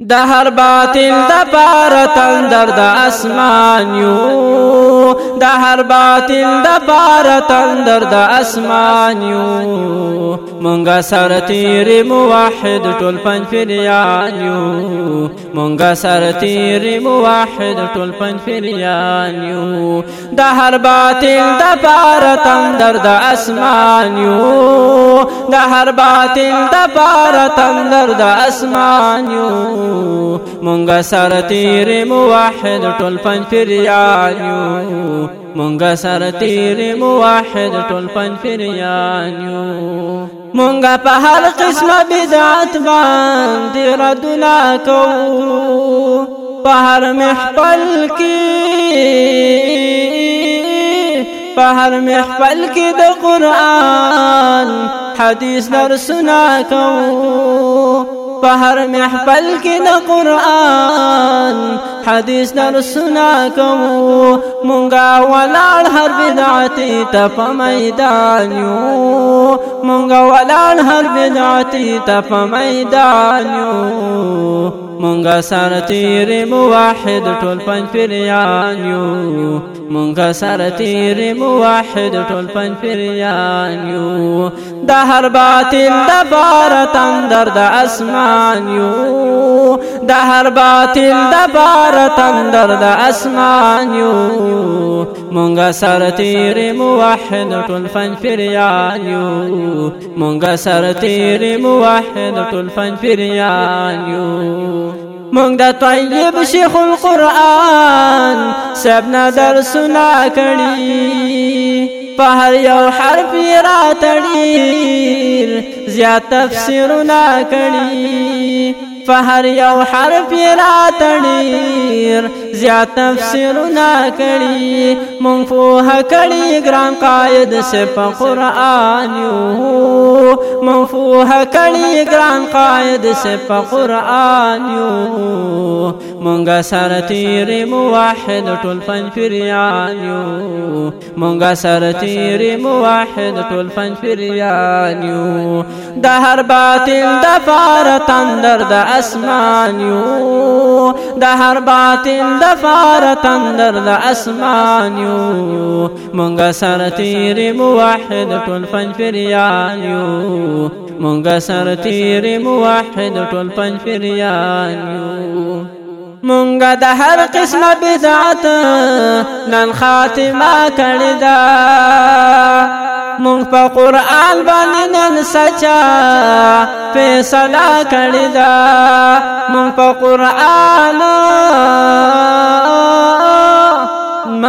د هر باطل د پار تندر د اسمان یو. د هر باطل د پار تندر د اسمان یو. مونږه سره تیر موحد ټول پنځ فریان یو. مونږه سره تیر موحد ټول پنځ فریان یو. د هر باطل د پار تندر د اسمان یو. د هر باطل د پار تندر د اسمان یو. مونږه سره تیر موحد ټول پنځ فریان یو مونږه سره تیر موحد ټول پنځ فریان یو مونږه په هر قسمه بدعت باندې ردنا کو په هر محفل کې په هر محفل کې د قران حدیث درسنا کو په هر محفل کې د قران حدیث درسنا کوو. مونږه ولاړ هر بدعت ته په میدان یو. مونږه ولاړ هر بدعت ته په میدان یو مونږه سره تیر موحد ټول پنځ فریان یو مونږه سره تیر موحد ټول پنځ فریان یو د هر باطل د بار تندر د اسمان یو د هر باطل د بار تندر د اسمان یو مونږه سره تیر موحد ټول پنځ فریان یو مونږه سره تیر موحد ټول پنځ فریان یو مونږ د طیب شیخ القرآن سبنا درسنا کړي په هر یو حرف را تړي زیات تفسیرنا کړي په هر یو حرف را تړي زیات تفسیرنا کړي. مونږ په کړي ګران قائد سے په قرآن یو. مونږ په کړي ګران قائد سے په قرآن یو. مونږه سره تیر موحد ټول پنځ فریان یو. مونږه سره تیر موحد ټول پنځ فریان یو. د هر باطل د فار تندر د اسمان یو د هر باطل د فار تندر د اسمان یو مونږه سره تیر موحد ټول پنځ فریان یو مونږه سره تیر موحد ټول پنځ فریان یو مونږه د هر قسمه بدعت نن خاتمه دا. مونږ په قرآن باندې نن سچا فیصله کړی دا مونږ په قرآن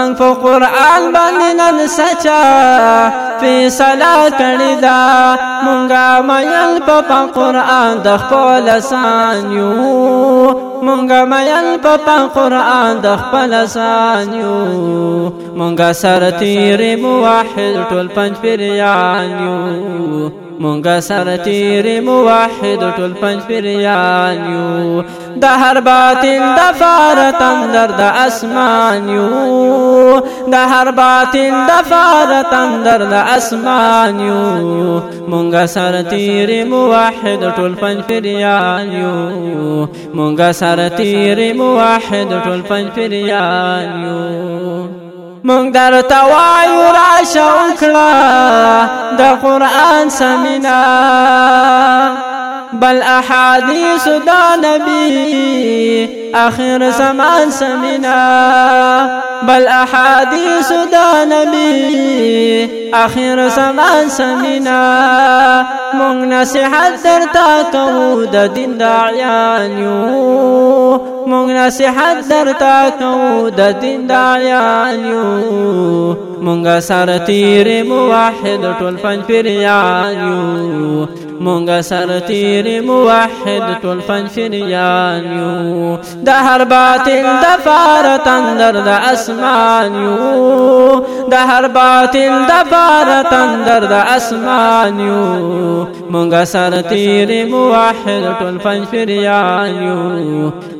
من په قران باندې نن سچا فیصله کړی دا مونږه مېل په قرآن د خپل سان یو مونږه مېل په قرآن د خپل سان یو مونږه سره تیر موحد ټول پنځ پیریان مونږه سره تیر موحد ټول پنځ پیریان یو د هر باطل د فار تندر د اسمان یو د هر باطل د فار تندر د اسمان یو مونږه سره تیر موحد ټول پنځ پیریان یو مونږه سره تیر موحد ټول پنځ پیریان یو مونږ درته وایو راشه وکړه د قران سمینا بل احادیث دا نبی آخر زمان سمینا بل احادیث دا نبی آخر زمان سمینا مونږ نصیحت درتا کوو د دین داعیان یو. مونږ نصیحت درتا کوو د دین داعیان یو. مونږه سره تیر موحد ټول پنځ پیریان یو. مونږه سره تیر موحد ټول پنځ پیریان یو د هر باطل د فار تندر د اسمان یو د هر باطل د تندر د اسمان یو مونږه موحد ټول پنځ پیریان یو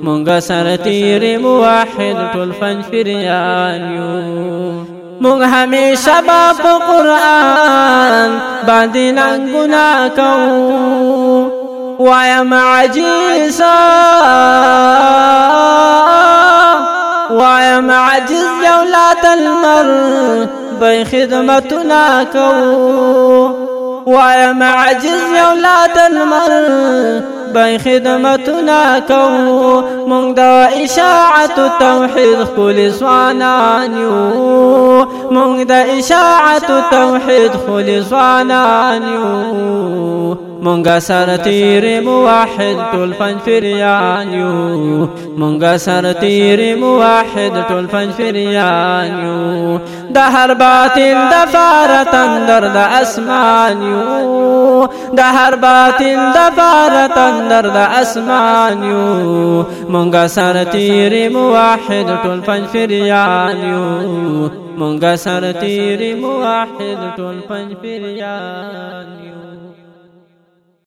مونږه سره تیر موحد ټول پنځ پیریان یو مونږ هميشه با قران باندې نن ګنا کوو وایم معجزا وایم معجز دولت المر به خدمتنا کوو وایم معجز دولت المر بی خدمتنا کو مونږ د اشاعت توحید خپل سوانان یو مونږ د اشاعت توحید خپل سوانان یو مونږه سره تیر موحد ټول فن فریان یو مونږه سره تیر موحد ټول فن فریان یو د هر باطل د فار تندر د اسمان یو د هر باطل د د اسمان یو مونږه سره تیر موحد ټول فن فریان یو مونږه سره تیر موحد ټول فن فریان یو